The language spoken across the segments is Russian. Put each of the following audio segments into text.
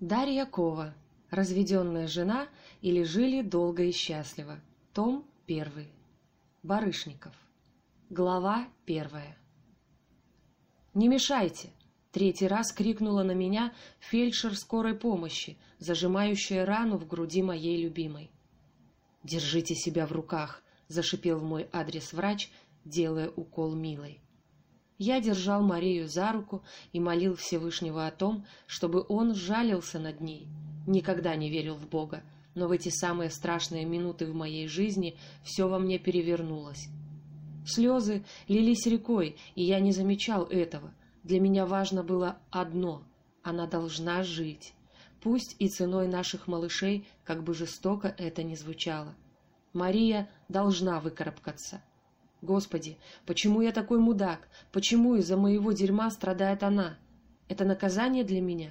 Дарья Кова. Разведенная жена или жили долго и счастливо. Том 1. Барышников. Глава 1. «Не мешайте!» — третий раз крикнула на меня фельдшер скорой помощи, зажимающая рану в груди моей любимой. «Держите себя в руках!» — зашипел в мой адрес врач, делая укол милой. Я держал Марию за руку и молил Всевышнего о том, чтобы он жалился над ней. Никогда не верил в Бога, но в эти самые страшные минуты в моей жизни все во мне перевернулось. Слезы лились рекой, и я не замечал этого. Для меня важно было одно — она должна жить. Пусть и ценой наших малышей, как бы жестоко это ни звучало. Мария должна выкарабкаться. Господи, почему я такой мудак? Почему из-за моего дерьма страдает она? Это наказание для меня?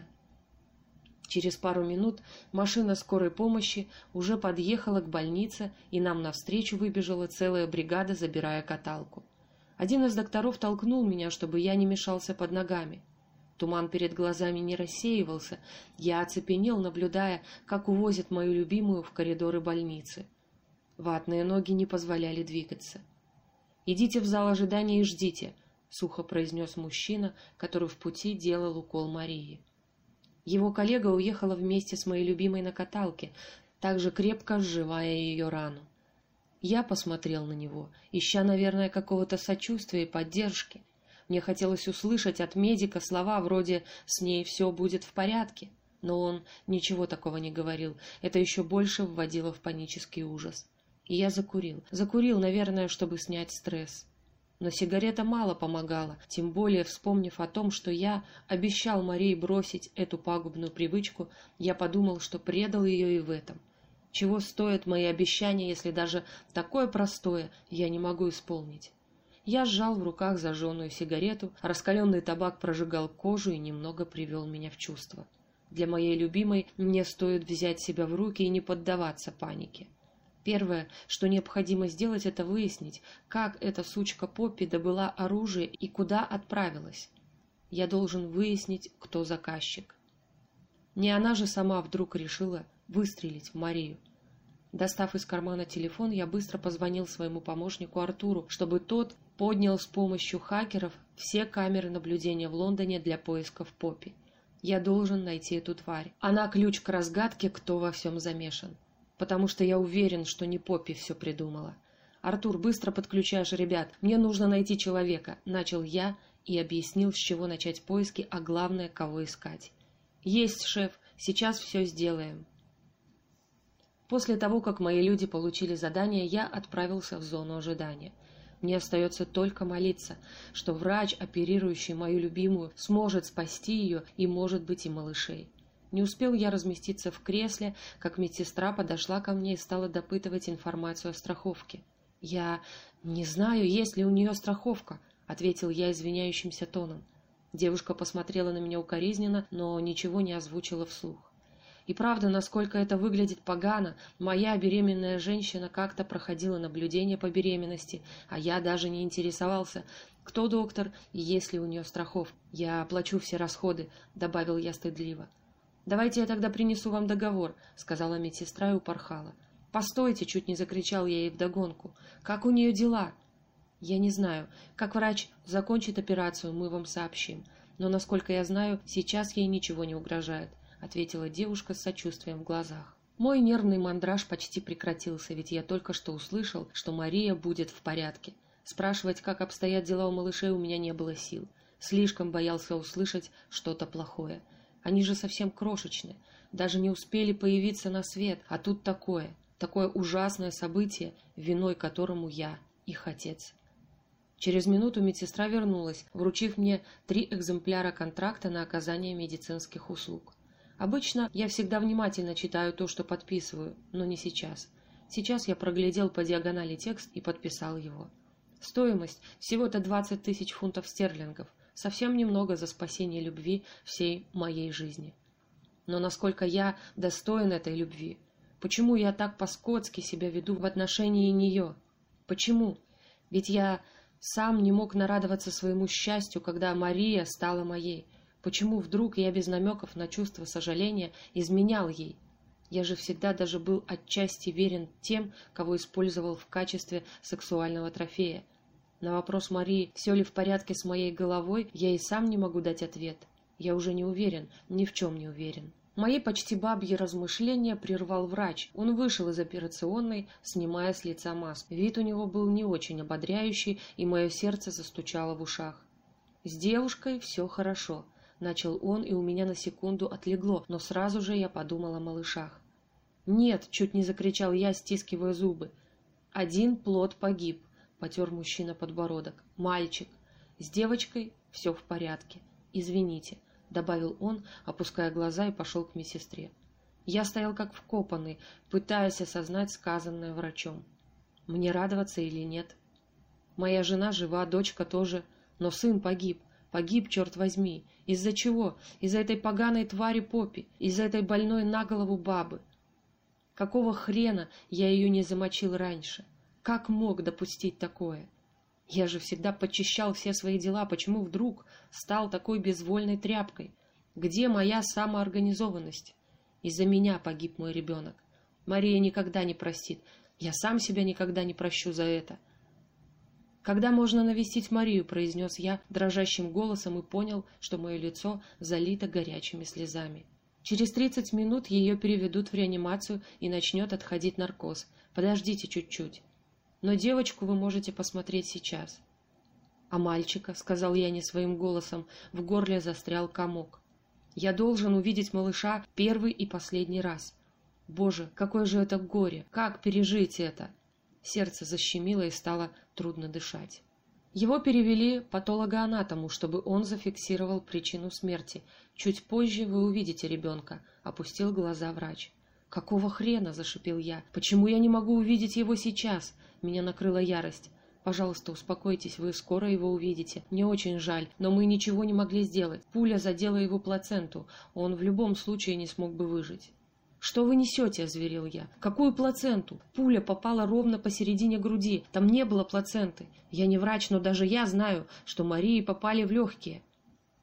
Через пару минут машина скорой помощи уже подъехала к больнице, и нам навстречу выбежала целая бригада, забирая каталку. Один из докторов толкнул меня, чтобы я не мешался под ногами. Туман перед глазами не рассеивался, я оцепенел, наблюдая, как увозят мою любимую в коридоры больницы. Ватные ноги не позволяли двигаться. «Идите в зал ожидания и ждите», — сухо произнес мужчина, который в пути делал укол Марии. Его коллега уехала вместе с моей любимой на каталке, также крепко сживая ее рану. Я посмотрел на него, ища, наверное, какого-то сочувствия и поддержки. Мне хотелось услышать от медика слова вроде «с ней все будет в порядке», но он ничего такого не говорил, это еще больше вводило в панический ужас. И я закурил. Закурил, наверное, чтобы снять стресс. Но сигарета мало помогала, тем более вспомнив о том, что я обещал Марии бросить эту пагубную привычку, я подумал, что предал ее и в этом. Чего стоят мои обещания, если даже такое простое я не могу исполнить? Я сжал в руках зажженную сигарету, раскаленный табак прожигал кожу и немного привел меня в чувство. Для моей любимой мне стоит взять себя в руки и не поддаваться панике. Первое, что необходимо сделать, это выяснить, как эта сучка Поппи добыла оружие и куда отправилась. Я должен выяснить, кто заказчик. Не она же сама вдруг решила выстрелить в Марию. Достав из кармана телефон, я быстро позвонил своему помощнику Артуру, чтобы тот поднял с помощью хакеров все камеры наблюдения в Лондоне для поисков Поппи. Я должен найти эту тварь. Она ключ к разгадке, кто во всем замешан потому что я уверен, что не Поппи все придумала. «Артур, быстро подключаешь ребят. Мне нужно найти человека», — начал я и объяснил, с чего начать поиски, а главное, кого искать. «Есть, шеф, сейчас все сделаем». После того, как мои люди получили задание, я отправился в зону ожидания. Мне остается только молиться, что врач, оперирующий мою любимую, сможет спасти ее и, может быть, и малышей. Не успел я разместиться в кресле, как медсестра подошла ко мне и стала допытывать информацию о страховке. «Я не знаю, есть ли у нее страховка», — ответил я извиняющимся тоном. Девушка посмотрела на меня укоризненно, но ничего не озвучила вслух. И правда, насколько это выглядит погано, моя беременная женщина как-то проходила наблюдение по беременности, а я даже не интересовался, кто доктор и есть ли у нее страховка. «Я оплачу все расходы», — добавил я стыдливо. «Давайте я тогда принесу вам договор», — сказала медсестра и упорхала. «Постойте!» — чуть не закричал я ей вдогонку. «Как у нее дела?» «Я не знаю. Как врач закончит операцию, мы вам сообщим. Но, насколько я знаю, сейчас ей ничего не угрожает», — ответила девушка с сочувствием в глазах. Мой нервный мандраж почти прекратился, ведь я только что услышал, что Мария будет в порядке. Спрашивать, как обстоят дела у малышей, у меня не было сил. Слишком боялся услышать что-то плохое. Они же совсем крошечные, даже не успели появиться на свет, а тут такое, такое ужасное событие, виной которому я, их отец. Через минуту медсестра вернулась, вручив мне три экземпляра контракта на оказание медицинских услуг. Обычно я всегда внимательно читаю то, что подписываю, но не сейчас. Сейчас я проглядел по диагонали текст и подписал его. Стоимость всего-то 20 тысяч фунтов стерлингов – совсем немного за спасение любви всей моей жизни. Но насколько я достоин этой любви? Почему я так по-скотски себя веду в отношении нее? Почему? Ведь я сам не мог нарадоваться своему счастью, когда Мария стала моей. Почему вдруг я без намеков на чувство сожаления изменял ей? Я же всегда даже был отчасти верен тем, кого использовал в качестве сексуального трофея. На вопрос Марии, все ли в порядке с моей головой, я и сам не могу дать ответ. Я уже не уверен, ни в чем не уверен. Мои почти бабьи размышления прервал врач. Он вышел из операционной, снимая с лица маску. Вид у него был не очень ободряющий, и мое сердце застучало в ушах. С девушкой все хорошо. Начал он, и у меня на секунду отлегло, но сразу же я подумал о малышах. «Нет!» — чуть не закричал я, стискивая зубы. «Один плод погиб», — потер мужчина подбородок. «Мальчик. С девочкой все в порядке. Извините», — добавил он, опуская глаза и пошел к медсестре. Я стоял как вкопанный, пытаясь осознать сказанное врачом. Мне радоваться или нет? Моя жена жива, дочка тоже, но сын погиб. Погиб, черт возьми. Из-за чего? Из-за этой поганой твари Поппи, из-за этой больной на голову бабы. Какого хрена я ее не замочил раньше? Как мог допустить такое? Я же всегда почищал все свои дела, почему вдруг стал такой безвольной тряпкой? Где моя самоорганизованность? Из-за меня погиб мой ребенок. Мария никогда не простит. Я сам себя никогда не прощу за это. «Когда можно навестить Марию?» – произнес я дрожащим голосом и понял, что мое лицо залито горячими слезами. «Через тридцать минут ее переведут в реанимацию и начнет отходить наркоз. Подождите чуть-чуть. Но девочку вы можете посмотреть сейчас». «А мальчика?» – сказал я не своим голосом, в горле застрял комок. «Я должен увидеть малыша первый и последний раз. Боже, какое же это горе! Как пережить это?» Сердце защемило и стало трудно дышать. Его перевели патологоанатому, чтобы он зафиксировал причину смерти. Чуть позже вы увидите ребенка, опустил глаза врач. Какого хрена, зашипел я. Почему я не могу увидеть его сейчас? Меня накрыла ярость. Пожалуйста, успокойтесь, вы скоро его увидите. Мне очень жаль, но мы ничего не могли сделать. Пуля задела его плаценту. Он в любом случае не смог бы выжить. «Что вы несете?» – озверел я. «Какую плаценту? Пуля попала ровно посередине груди. Там не было плаценты. Я не врач, но даже я знаю, что Марии попали в легкие».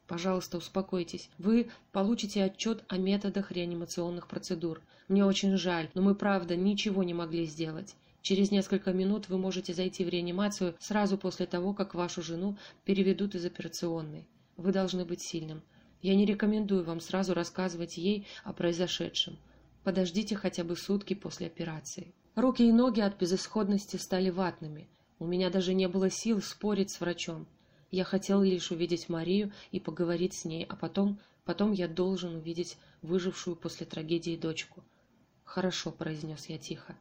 «Пожалуйста, успокойтесь. Вы получите отчет о методах реанимационных процедур. Мне очень жаль, но мы, правда, ничего не могли сделать. Через несколько минут вы можете зайти в реанимацию сразу после того, как вашу жену переведут из операционной. Вы должны быть сильным. Я не рекомендую вам сразу рассказывать ей о произошедшем. Подождите хотя бы сутки после операции. Руки и ноги от безысходности стали ватными. У меня даже не было сил спорить с врачом. Я хотел лишь увидеть Марию и поговорить с ней, а потом, потом я должен увидеть выжившую после трагедии дочку. «Хорошо», — произнес я тихо.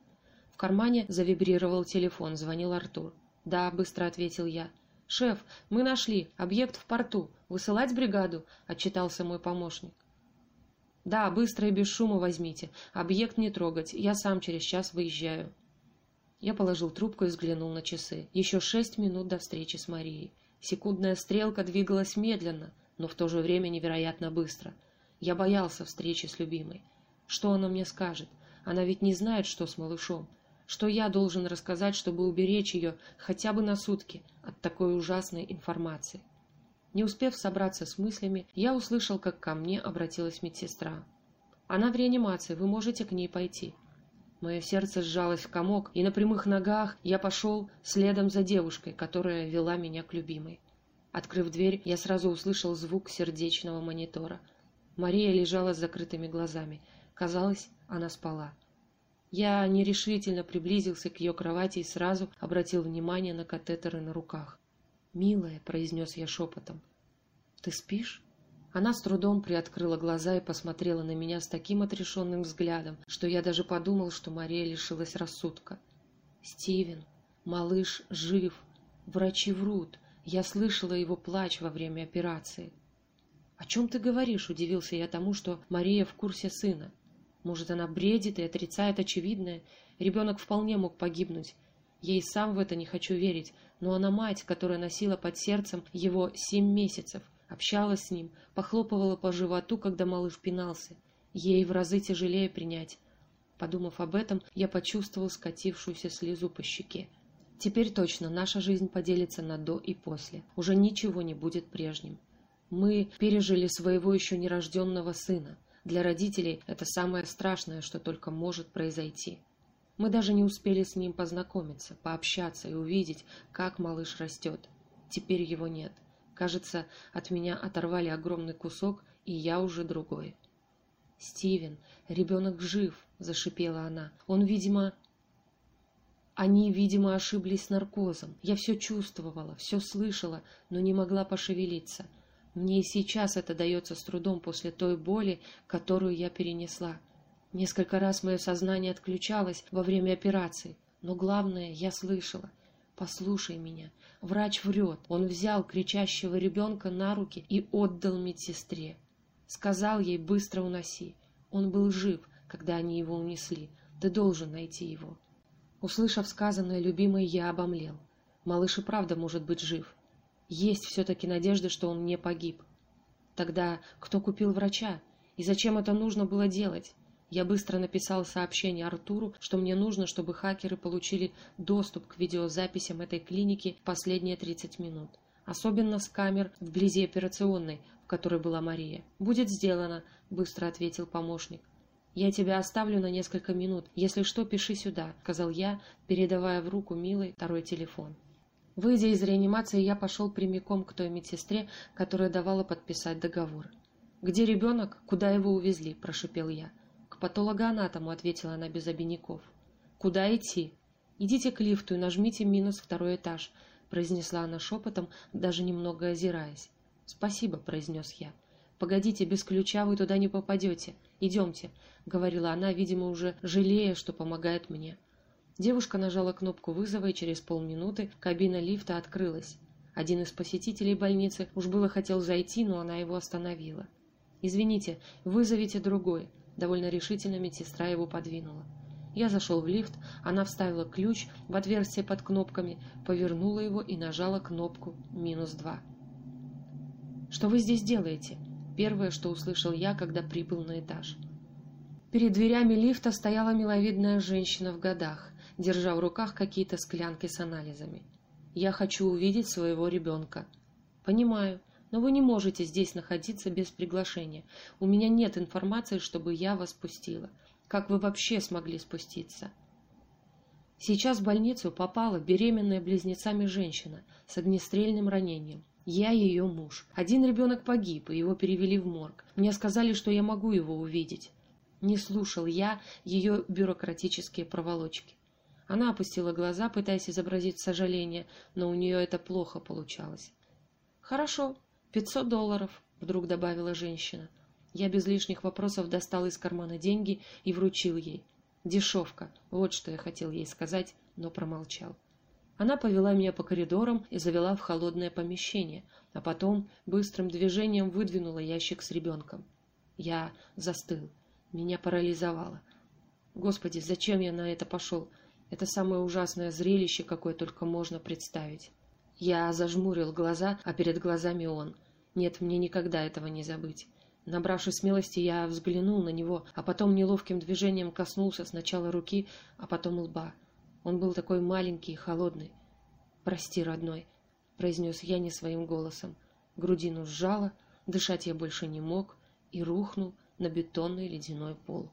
Кармане завибрировал телефон, звонил Артур. «Да», — быстро ответил я. «Шеф, мы нашли. Объект в порту. Высылать бригаду?» — отчитался мой помощник. «Да, быстро и без шума возьмите. Объект не трогать. Я сам через час выезжаю». Я положил трубку и взглянул на часы. Еще шесть минут до встречи с Марией. Секундная стрелка двигалась медленно, но в то же время невероятно быстро. Я боялся встречи с любимой. Что она мне скажет? Она ведь не знает, что с малышом. Что я должен рассказать, чтобы уберечь ее хотя бы на сутки от такой ужасной информации? Не успев собраться с мыслями, я услышал, как ко мне обратилась медсестра. «Она в реанимации, вы можете к ней пойти». Мое сердце сжалось в комок, и на прямых ногах я пошел следом за девушкой, которая вела меня к любимой. Открыв дверь, я сразу услышал звук сердечного монитора. Мария лежала с закрытыми глазами. Казалось, она спала. Я нерешительно приблизился к ее кровати и сразу обратил внимание на катетеры на руках. «Милая», — произнес я шепотом, — «ты спишь?» Она с трудом приоткрыла глаза и посмотрела на меня с таким отрешенным взглядом, что я даже подумал, что Мария лишилась рассудка. «Стивен, малыш жив, врачи врут, я слышала его плач во время операции». «О чем ты говоришь?» – удивился я тому, что Мария в курсе сына. «Может, она бредит и отрицает очевидное? Ребенок вполне мог погибнуть. Я и сам в это не хочу верить, но она мать, которая носила под сердцем его семь месяцев, общалась с ним, похлопывала по животу, когда малыш пинался. Ей в разы тяжелее принять. Подумав об этом, я почувствовал скатившуюся слезу по щеке. Теперь точно наша жизнь поделится на «до» и «после». Уже ничего не будет прежним. Мы пережили своего еще нерожденного сына. Для родителей это самое страшное, что только может произойти. Мы даже не успели с ним познакомиться, пообщаться и увидеть, как малыш растет. Теперь его нет. Кажется, от меня оторвали огромный кусок, и я уже другой. «Стивен, ребенок жив!» – зашипела она. «Он, видимо...» Они, видимо, ошиблись с наркозом. Я все чувствовала, все слышала, но не могла пошевелиться. Мне и сейчас это дается с трудом после той боли, которую я перенесла. Несколько раз мое сознание отключалось во время операции, но главное, я слышала. «Послушай меня. Врач врет. Он взял кричащего ребенка на руки и отдал медсестре. Сказал ей быстро уноси. Он был жив, когда они его унесли. Ты должен найти его». Услышав сказанное любимой, я обомлел. Малыш и правда может быть жив. Есть все-таки надежда, что он не погиб. Тогда кто купил врача? И зачем это нужно было делать? Я быстро написал сообщение Артуру, что мне нужно, чтобы хакеры получили доступ к видеозаписям этой клиники в последние 30 минут. Особенно с камер вблизи операционной, в которой была Мария. «Будет сделано», — быстро ответил помощник. «Я тебя оставлю на несколько минут. Если что, пиши сюда», — сказал я, передавая в руку Милой второй телефон. Выйдя из реанимации, я пошел прямиком к той медсестре, которая давала подписать договор. «Где ребенок? Куда его увезли?» – прошипел я патологоанатому», — ответила она без обиняков. «Куда идти?» «Идите к лифту и нажмите минус второй этаж», — произнесла она шепотом, даже немного озираясь. «Спасибо», — произнес я. «Погодите, без ключа вы туда не попадете. Идемте», — говорила она, видимо, уже жалея, что помогает мне. Девушка нажала кнопку вызова, и через полминуты кабина лифта открылась. Один из посетителей больницы уж было хотел зайти, но она его остановила. «Извините, вызовите другой», Довольно решительно медсестра его подвинула. Я зашел в лифт, она вставила ключ в отверстие под кнопками, повернула его и нажала кнопку «минус два». «Что вы здесь делаете?» Первое, что услышал я, когда прибыл на этаж. Перед дверями лифта стояла миловидная женщина в годах, держа в руках какие-то склянки с анализами. «Я хочу увидеть своего ребенка». «Понимаю. Но вы не можете здесь находиться без приглашения. У меня нет информации, чтобы я вас пустила. Как вы вообще смогли спуститься? Сейчас в больницу попала беременная близнецами женщина с огнестрельным ранением. Я ее муж. Один ребенок погиб, и его перевели в морг. Мне сказали, что я могу его увидеть. Не слушал я ее бюрократические проволочки. Она опустила глаза, пытаясь изобразить сожаление, но у нее это плохо получалось. «Хорошо, «Пятьсот долларов», — вдруг добавила женщина. Я без лишних вопросов достал из кармана деньги и вручил ей. «Дешевка», вот что я хотел ей сказать, но промолчал. Она повела меня по коридорам и завела в холодное помещение, а потом быстрым движением выдвинула ящик с ребенком. Я застыл. Меня парализовало. Господи, зачем я на это пошел? Это самое ужасное зрелище, какое только можно представить. Я зажмурил глаза, а перед глазами он. Нет, мне никогда этого не забыть. Набравшись смелости, я взглянул на него, а потом неловким движением коснулся сначала руки, а потом лба. Он был такой маленький и холодный. «Прости, родной», — произнес я не своим голосом. Грудину сжало, дышать я больше не мог и рухнул на бетонный ледяной пол.